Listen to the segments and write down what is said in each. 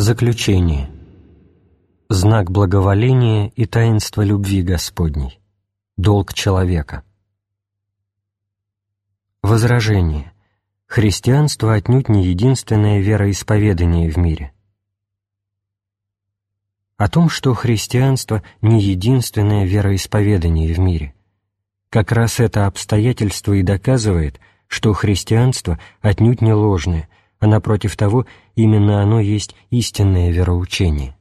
Заключение. Знак благоволения и таинства любви Господней. Долг человека. Возражение. Христианство отнюдь не единственное вероисповедание в мире. О том, что христианство не единственное вероисповедание в мире. Как раз это обстоятельство и доказывает, что христианство отнюдь не ложное, а напротив того, именно оно есть истинное вероучение.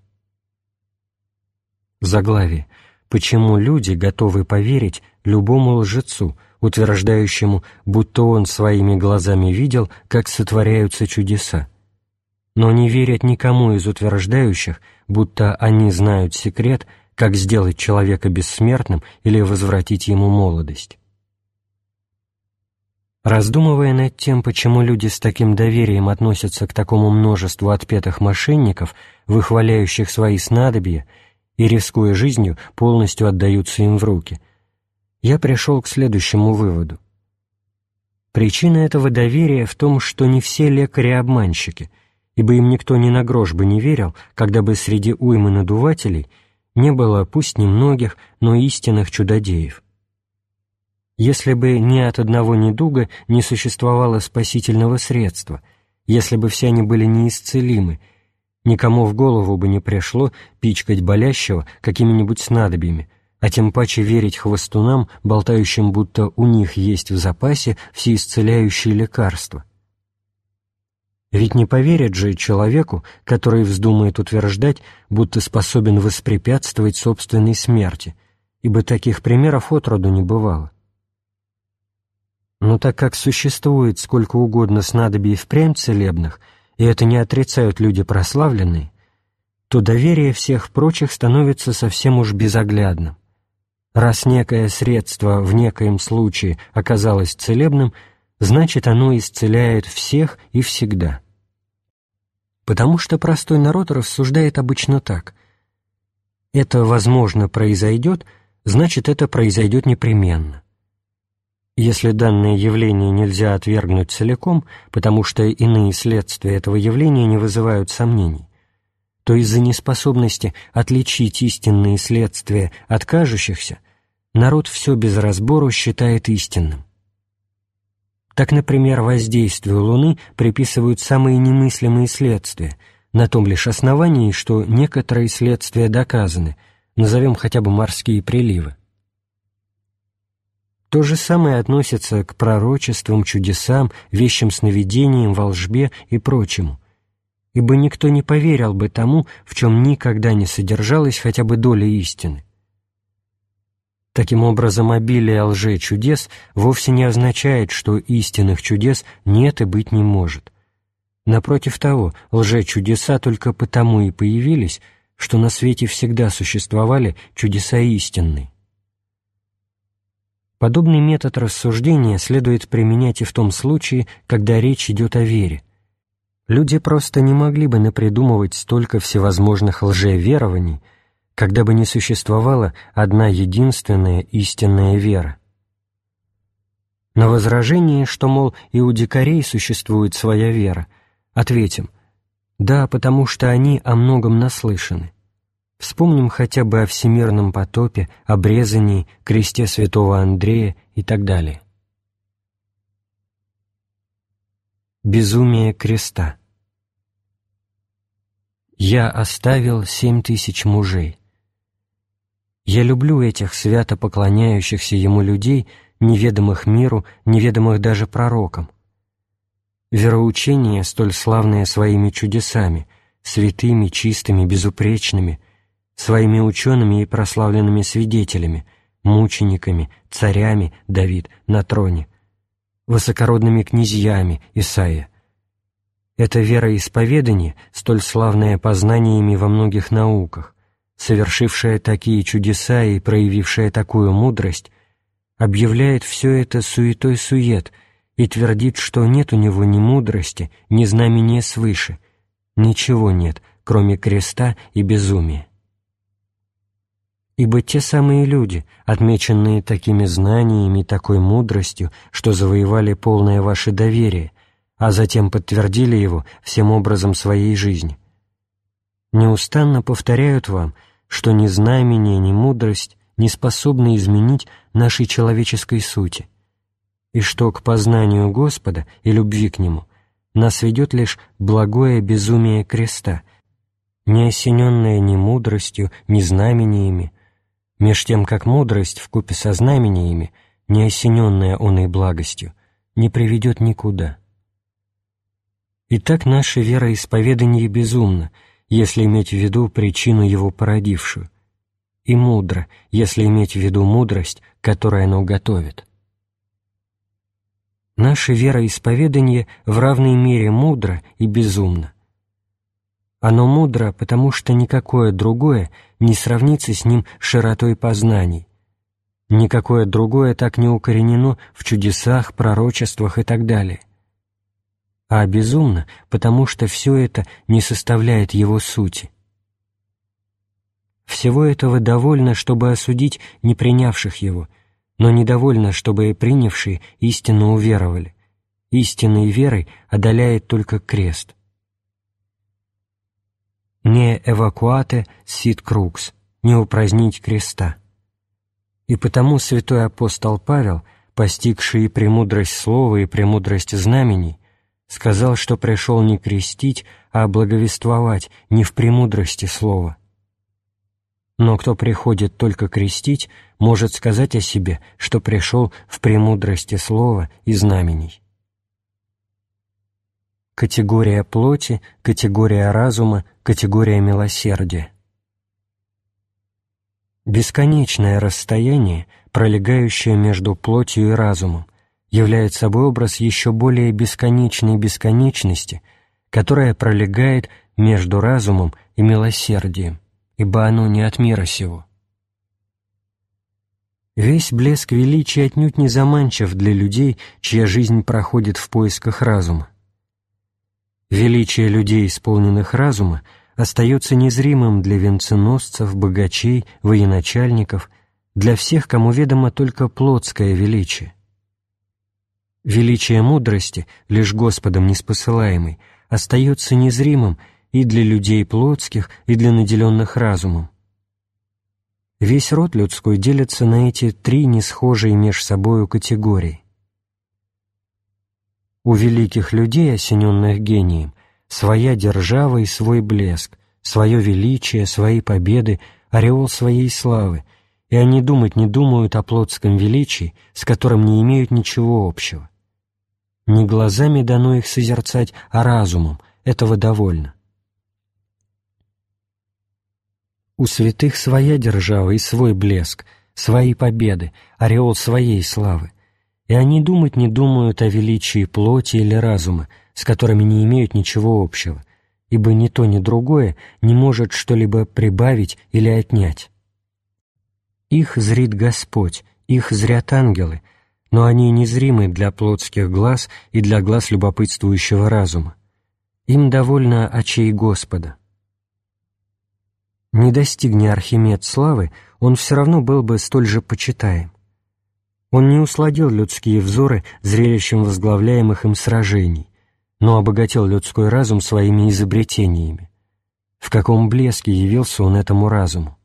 Заглавие. Почему люди готовы поверить любому лжецу, утверждающему, будто он своими глазами видел, как сотворяются чудеса, но не верят никому из утверждающих, будто они знают секрет, как сделать человека бессмертным или возвратить ему молодость. Раздумывая над тем, почему люди с таким доверием относятся к такому множеству отпетых мошенников, выхваляющих свои снадобья, и, рискуя жизнью, полностью отдаются им в руки, я пришел к следующему выводу. Причина этого доверия в том, что не все лекари – обманщики, ибо им никто ни на грош бы не верил, когда бы среди уймы надувателей не было пусть немногих, но истинных чудодеев – если бы ни от одного недуга не существовало спасительного средства, если бы все они были неисцелимы, никому в голову бы не пришло пичкать болящего какими-нибудь снадобьями, а тем паче верить хвостунам, болтающим, будто у них есть в запасе всеисцеляющие лекарства. Ведь не поверят же человеку, который вздумает утверждать, будто способен воспрепятствовать собственной смерти, ибо таких примеров отроду не бывало. Но так как существует сколько угодно снадобий впрямь целебных, и это не отрицают люди прославленные, то доверие всех прочих становится совсем уж безоглядным. Раз некое средство в некоем случае оказалось целебным, значит оно исцеляет всех и всегда. Потому что простой народ рассуждает обычно так. Это, возможно, произойдет, значит, это произойдет непременно. Если данное явление нельзя отвергнуть целиком, потому что иные следствия этого явления не вызывают сомнений, то из-за неспособности отличить истинные следствия от кажущихся, народ все без разбору считает истинным. Так, например, воздействию Луны приписывают самые немыслимые следствия, на том лишь основании, что некоторые следствия доказаны, назовем хотя бы морские приливы. То же самое относится к пророчествам, чудесам, вещим сновидениям, волжбе и прочему. Ибо никто не поверил бы тому, в чем никогда не содержалась хотя бы доля истины. Таким образом, обилие лжечудес вовсе не означает, что истинных чудес нет и быть не может. Напротив того, лжечудеса только потому и появились, что на свете всегда существовали чудеса истинные. Подобный метод рассуждения следует применять и в том случае, когда речь идет о вере. Люди просто не могли бы напридумывать столько всевозможных лжеверований, когда бы не существовала одна единственная истинная вера. На возражение, что, мол, и у дикарей существует своя вера, ответим, да, потому что они о многом наслышаны. Вспомним хотя бы о всемирном потопе, обрезании, кресте святого Андрея и так далее. Безумие креста «Я оставил семь тысяч мужей». Я люблю этих свято поклоняющихся Ему людей, неведомых миру, неведомых даже пророкам. Вероучение, столь славное своими чудесами, святыми, чистыми, безупречными, своими учеными и прославленными свидетелями, мучениками, царями Давид на троне, высокородными князьями Исаия. Это вероисповедание, столь славное познаниями во многих науках, совершившее такие чудеса и проявившее такую мудрость, объявляет все это суетой-сует и твердит, что нет у него ни мудрости, ни знамения свыше, ничего нет, кроме креста и безумия ибо те самые люди, отмеченные такими знаниями такой мудростью, что завоевали полное ваше доверие, а затем подтвердили его всем образом своей жизни, неустанно повторяют вам, что ни знамение, ни мудрость не способны изменить нашей человеческой сути, и что к познанию Господа и любви к Нему нас ведет лишь благое безумие креста, не осененное ни мудростью, ни знамениями, меж тем как мудрость в купе со знамениями, не осененная оной благостью, не приведет никуда. Итак, наше вероисповедание безумно, если иметь в виду причину его породившую, и мудро, если иметь в виду мудрость, которую оно готовит. Наше вероисповедание в равной мере мудро и безумно. Оно мудро, потому что никакое другое не сравнится с ним широтой познаний. Никакое другое так не укоренено в чудесах, пророчествах и так далее. А безумно, потому что все это не составляет его сути. Всего этого довольно, чтобы осудить не принявших его, но недовольно, чтобы и принявшие истинно уверовали. Истинной верой одоляет только крест не эвакуате сит крукс, не упразднить креста. И потому святой апостол Павел, постигший и премудрость слова, и премудрость знамений, сказал, что пришел не крестить, а благовествовать не в премудрости слова. Но кто приходит только крестить, может сказать о себе, что пришел в премудрости слова и знамений категория плоти, категория разума, категория милосердия. Бесконечное расстояние, пролегающее между плотью и разумом, является собой образ еще более бесконечной бесконечности, которая пролегает между разумом и милосердием, ибо оно не от мира сего. Весь блеск величия отнюдь не заманчив для людей, чья жизнь проходит в поисках разума. Величие людей, исполненных разума, остается незримым для венценосцев, богачей, военачальников, для всех, кому ведомо только плотское величие. Величие мудрости, лишь Господом неспосылаемый, остается незримым и для людей плотских, и для наделенных разумом. Весь род людской делится на эти три несхожие меж собою категории. У великих людей, осененных гением, своя держава и свой блеск, свое величие, свои победы, ореол своей славы, и они думать не думают о плотском величии, с которым не имеют ничего общего. Не глазами дано их созерцать, а разумом, этого довольно. У святых своя держава и свой блеск, свои победы, ореол своей славы и они думать не думают о величии плоти или разума, с которыми не имеют ничего общего, ибо ни то, ни другое не может что-либо прибавить или отнять. Их зрит Господь, их зрят ангелы, но они незримы для плотских глаз и для глаз любопытствующего разума. Им довольно очей Господа. Не достигни Архимед славы, он все равно был бы столь же почитаем. Он не усладил людские взоры зрелищем возглавляемых им сражений, но обогатил людской разум своими изобретениями. В каком блеске явился он этому разуму?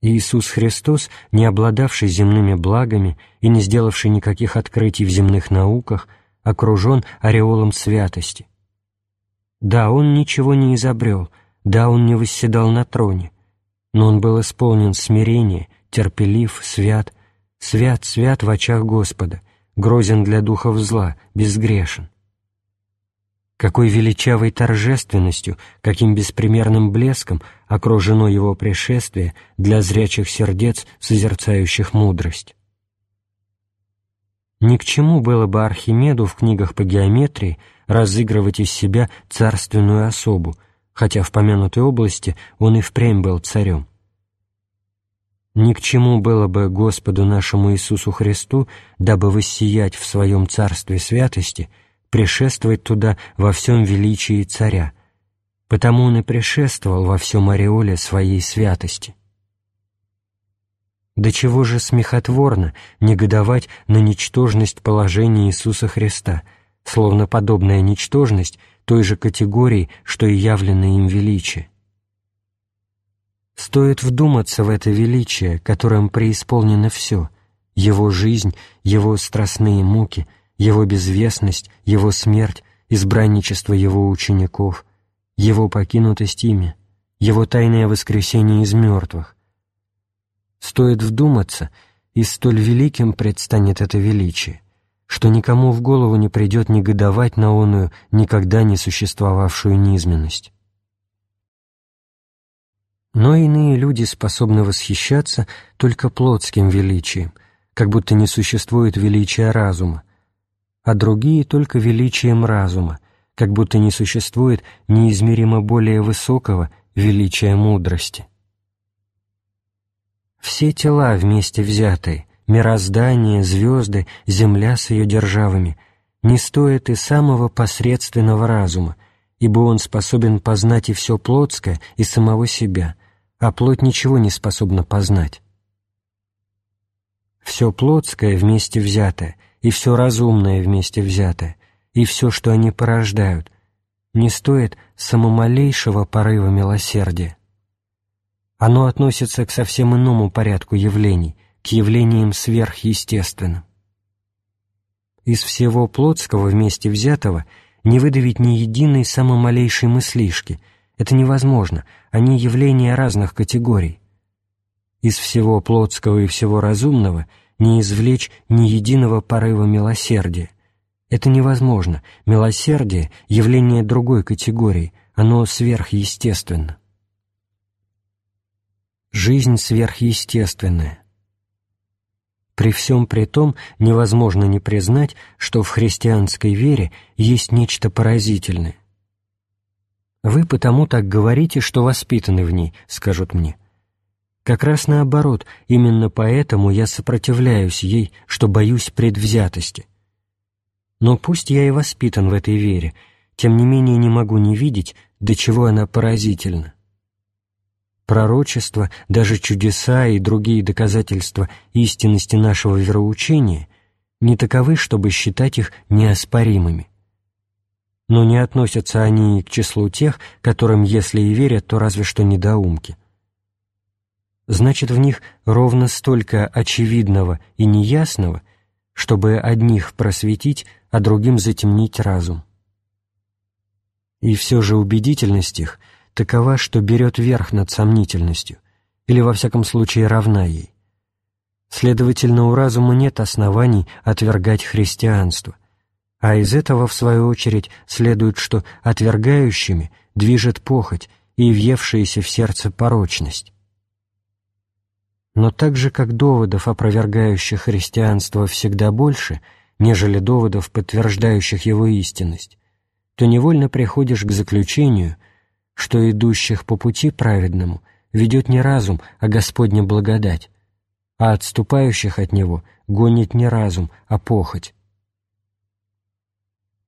Иисус Христос, не обладавший земными благами и не сделавший никаких открытий в земных науках, окружен ореолом святости. Да, он ничего не изобрел, да, он не восседал на троне, но он был исполнен смирения, терпелив, свят, свят, свят в очах Господа, грозен для духов зла, безгрешен. Какой величавой торжественностью, каким беспримерным блеском окружено его пришествие для зрячих сердец, созерцающих мудрость. Ни к чему было бы Архимеду в книгах по геометрии разыгрывать из себя царственную особу, хотя в помянутой области он и впрямь был царем. Ни к чему было бы Господу нашему Иисусу Христу, дабы воссиять в своем Царстве святости, пришествовать туда во всем величии Царя, потому Он и пришествовал во всем ореоле своей святости. До чего же смехотворно негодовать на ничтожность положения Иисуса Христа, словно подобная ничтожность той же категории, что и явленное им величие. Стоит вдуматься в это величие, которым преисполнено все — его жизнь, его страстные муки, его безвестность, его смерть, избранничество его учеников, его покинутость ими, его тайное воскресение из мертвых. Стоит вдуматься, и столь великим предстанет это величие, что никому в голову не придет негодовать на оную никогда не существовавшую низменность. Но иные люди способны восхищаться только плотским величием, как будто не существует величия разума, а другие только величием разума, как будто не существует неизмеримо более высокого величия мудрости. Все тела вместе взятые, мироздание, звезды, земля с ее державами, не стоят и самого посредственного разума, ибо он способен познать и все плотское, и самого себя — а плоть ничего не способна познать. Все плотское вместе взятое, и все разумное вместе взятое, и все, что они порождают, не стоит самомалейшего порыва милосердия. Оно относится к совсем иному порядку явлений, к явлениям сверхъестественным. Из всего плотского вместе взятого не выдавить ни единой самомалейшей мыслишки — это невозможно, они явления разных категорий. Из всего плотского и всего разумного не извлечь ни единого порыва милосердия. Это невозможно. Милосердие — явление другой категории, оно сверхъестественно. Жизнь сверхъестественная. При всем при том невозможно не признать, что в христианской вере есть нечто поразительное. «Вы потому так говорите, что воспитаны в ней», — скажут мне. Как раз наоборот, именно поэтому я сопротивляюсь ей, что боюсь предвзятости. Но пусть я и воспитан в этой вере, тем не менее не могу не видеть, до чего она поразительна. Пророчества, даже чудеса и другие доказательства истинности нашего вероучения не таковы, чтобы считать их неоспоримыми но не относятся они к числу тех, которым, если и верят, то разве что недоумки. Значит, в них ровно столько очевидного и неясного, чтобы одних просветить, а другим затемнить разум. И все же убедительность их такова, что берет верх над сомнительностью, или, во всяком случае, равна ей. Следовательно, у разума нет оснований отвергать христианство – а из этого, в свою очередь, следует, что отвергающими движет похоть и въевшаяся в сердце порочность. Но так же, как доводов, опровергающих христианство, всегда больше, нежели доводов, подтверждающих его истинность, то невольно приходишь к заключению, что идущих по пути праведному ведет не разум, а Господня благодать, а отступающих от него гонит не разум, а похоть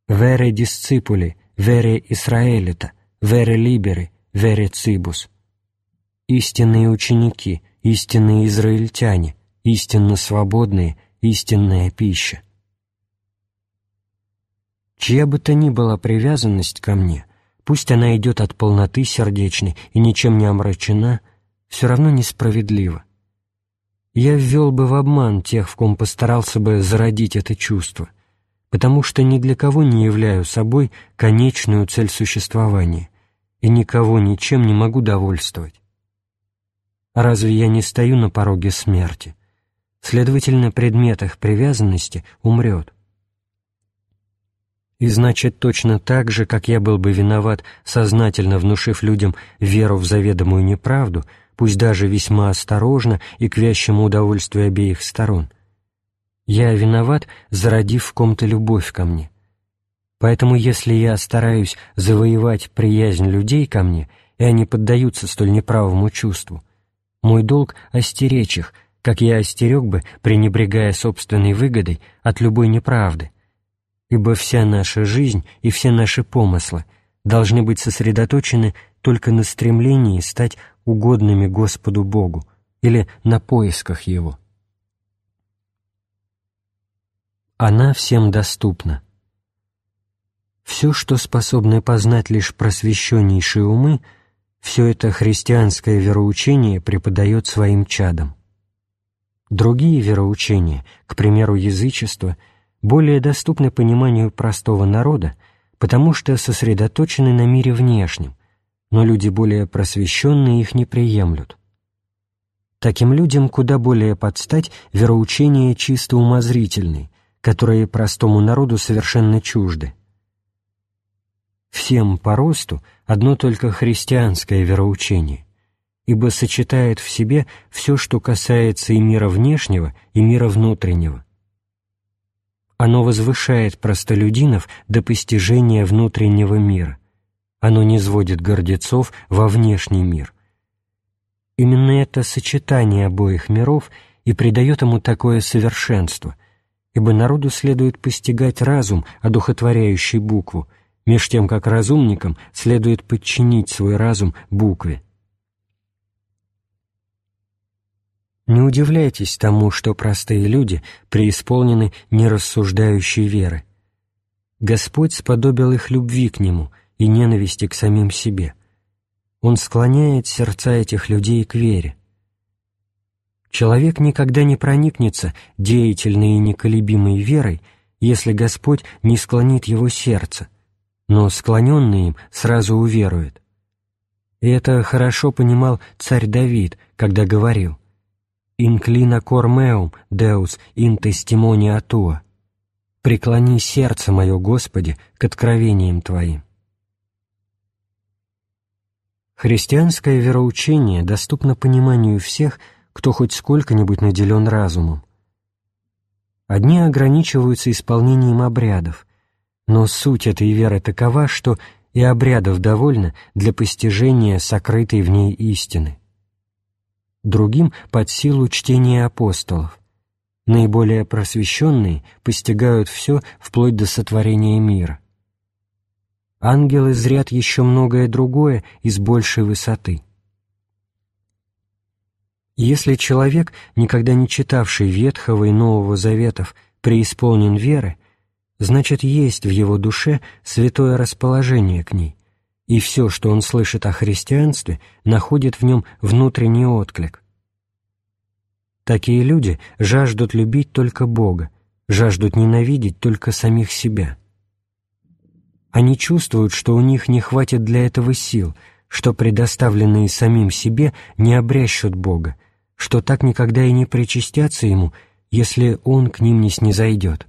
вере дисципули, вере Исраэлита, вере либери, вере цибус. Истинные ученики, истинные израильтяне, истинно свободные, истинная пища. Чья бы то ни была привязанность ко мне, пусть она идет от полноты сердечной и ничем не омрачена, все равно несправедливо. Я ввел бы в обман тех, в ком постарался бы зародить это чувство, потому что ни для кого не являю собой конечную цель существования и никого ничем не могу довольствовать. Разве я не стою на пороге смерти? Следовательно, предмет их привязанности умрет. И значит, точно так же, как я был бы виноват, сознательно внушив людям веру в заведомую неправду, пусть даже весьма осторожно и к вящему удовольствию обеих сторон — я виноват, зародив в ком-то любовь ко мне. Поэтому если я стараюсь завоевать приязнь людей ко мне, и они поддаются столь неправому чувству, мой долг — остеречь их, как я остерег бы, пренебрегая собственной выгодой от любой неправды, ибо вся наша жизнь и все наши помыслы должны быть сосредоточены только на стремлении стать угодными Господу Богу или на поисках Его. Она всем доступна. Все, что способны познать лишь просвещеннейшие умы, все это христианское вероучение преподает своим чадам. Другие вероучения, к примеру, язычество, более доступны пониманию простого народа, потому что сосредоточены на мире внешнем, но люди более просвещенные их не приемлют. Таким людям куда более подстать вероучения чисто умозрительные, которые простому народу совершенно чужды. Всем по росту одно только христианское вероучение, ибо сочетает в себе все, что касается и мира внешнего, и мира внутреннего. Оно возвышает простолюдинов до постижения внутреннего мира. Оно не сводит гордецов во внешний мир. Именно это сочетание обоих миров и придает ему такое совершенство, ибо народу следует постигать разум, одухотворяющий букву, меж тем как разумникам следует подчинить свой разум букве. Не удивляйтесь тому, что простые люди преисполнены нерассуждающей веры. Господь сподобил их любви к Нему и ненависти к самим себе. Он склоняет сердца этих людей к вере. Человек никогда не проникнется деятельной и неколебимой верой, если Господь не склонит его сердце, но склоненный им сразу уверует. Это хорошо понимал царь Давид, когда говорил «Инклина кормеум, Деус, ин тестимони атуа» «Преклони сердце мое, Господи, к откровениям Твоим». Христианское вероучение доступно пониманию всех, кто хоть сколько-нибудь наделен разумом. Одни ограничиваются исполнением обрядов, но суть этой веры такова, что и обрядов довольно для постижения сокрытой в ней истины. Другим под силу чтения апостолов. Наиболее просвещенные постигают все вплоть до сотворения мира. Ангелы зрят еще многое другое из большей высоты. Если человек, никогда не читавший Ветхого и Нового Заветов, преисполнен веры, значит, есть в его душе святое расположение к ней, и все, что он слышит о христианстве, находит в нем внутренний отклик. Такие люди жаждут любить только Бога, жаждут ненавидеть только самих себя – они чувствуют, что у них не хватит для этого сил, что предоставленные самим себе не обрящут Бога, что так никогда и не причастятся Ему, если Он к ним не снизойдет.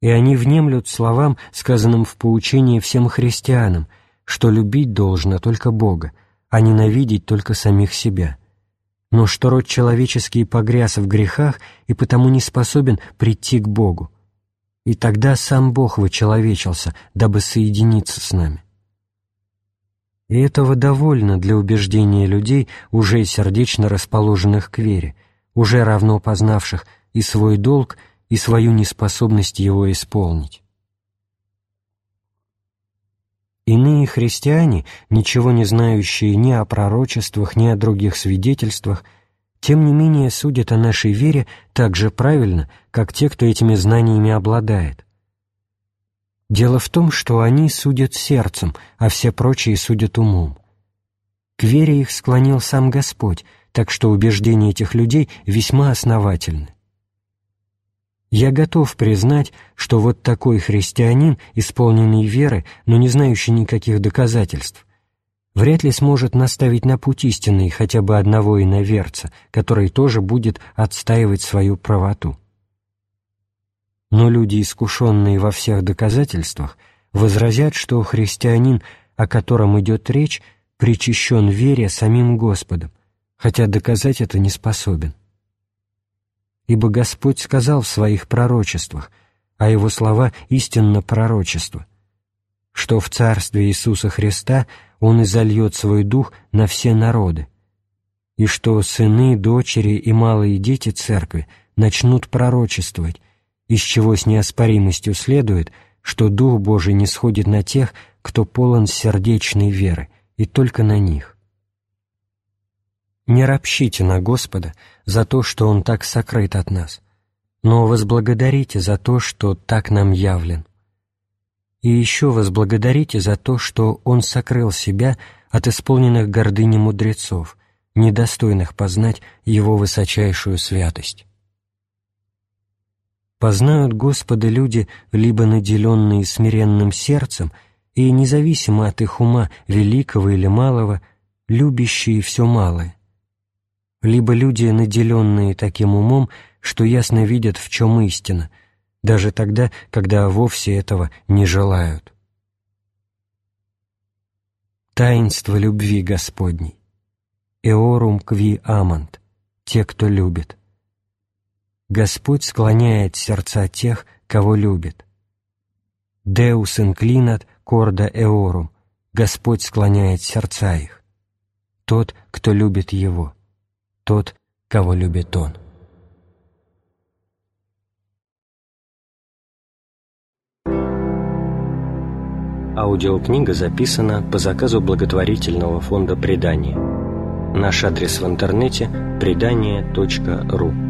И они внемлют словам, сказанным в поучении всем христианам, что любить должно только Бога, а ненавидеть только самих себя, но что род человеческий погряз в грехах и потому не способен прийти к Богу и тогда сам Бог вычеловечился, дабы соединиться с нами. И этого довольно для убеждения людей, уже сердечно расположенных к вере, уже равно познавших и свой долг, и свою неспособность его исполнить. Иные христиане, ничего не знающие ни о пророчествах, ни о других свидетельствах, тем не менее судят о нашей вере так же правильно, как те, кто этими знаниями обладает. Дело в том, что они судят сердцем, а все прочие судят умом. К вере их склонил сам Господь, так что убеждения этих людей весьма основательны. Я готов признать, что вот такой христианин, исполненный веры, но не знающий никаких доказательств, вряд ли сможет наставить на путь истинный хотя бы одного иноверца, который тоже будет отстаивать свою правоту. Но люди, искушенные во всех доказательствах, возразят, что христианин, о котором идет речь, причащен вере самим Господом, хотя доказать это не способен. Ибо Господь сказал в своих пророчествах, а Его слова истинно пророчество, что в Царстве Иисуса Христа Он изольет свой Дух на все народы, и что сыны, дочери и малые дети Церкви начнут пророчествовать, из чего с неоспоримостью следует, что Дух Божий не сходит на тех, кто полон сердечной веры, и только на них. Не ропщите на Господа за то, что Он так сокрыт от нас, но возблагодарите за то, что так нам явлен. И еще возблагодарите за то, что Он сокрыл себя от исполненных гордыни мудрецов, недостойных познать Его высочайшую святость. Познают Господа люди, либо наделенные смиренным сердцем, и независимо от их ума, великого или малого, любящие все малое, либо люди, наделенные таким умом, что ясно видят, в чем истина, даже тогда, когда вовсе этого не желают. Таинство любви Господней. Эорум кви амант. Те, кто любит. Господь склоняет сердца тех, кого любит. Деус инклинат корда эорум. Господь склоняет сердца их. Тот, кто любит Его. Тот, кого любит Он. Аудиокнига записана по заказу благотворительного фонда «Предание». Наш адрес в интернете – предание.ру.